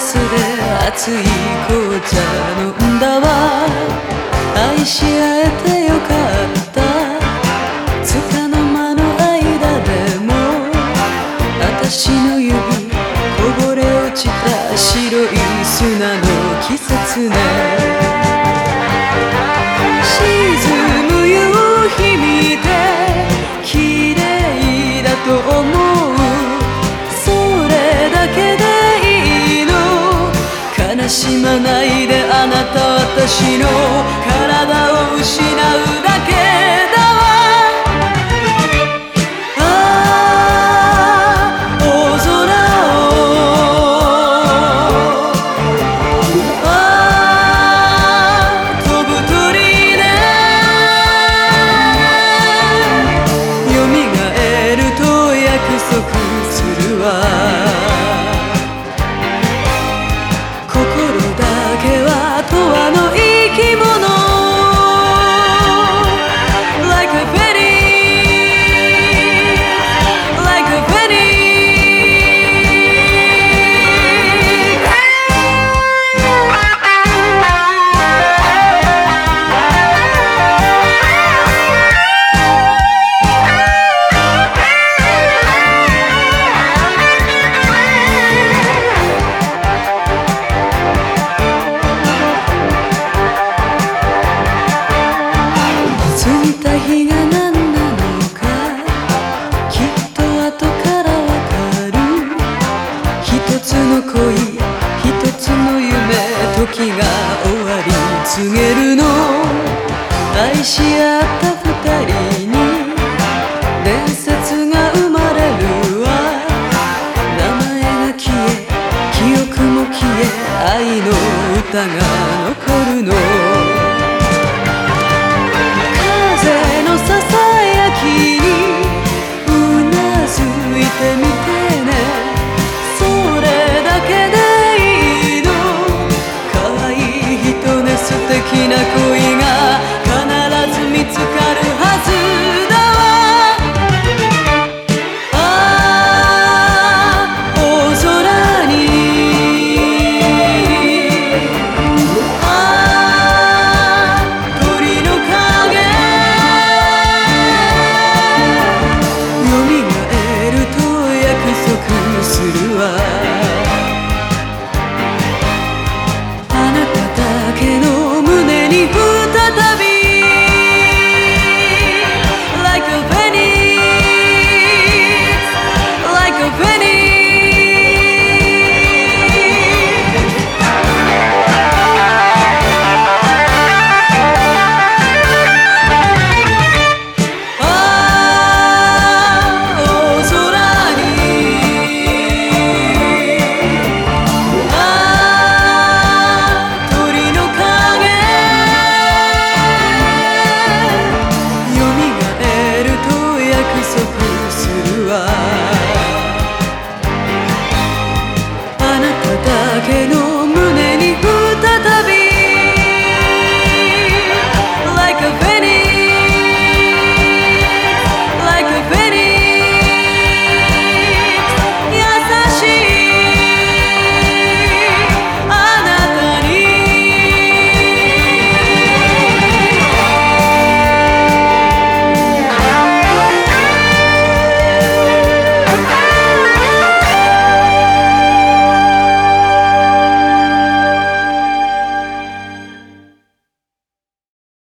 スで熱い紅茶飲んだわ。愛し合えてよかった。つかの間の間でも私の夢しまないであなた私の体を失う。が終わり告げるの。愛し合った二人に伝説が生まれるわ。名前が消え記憶も消え愛の歌が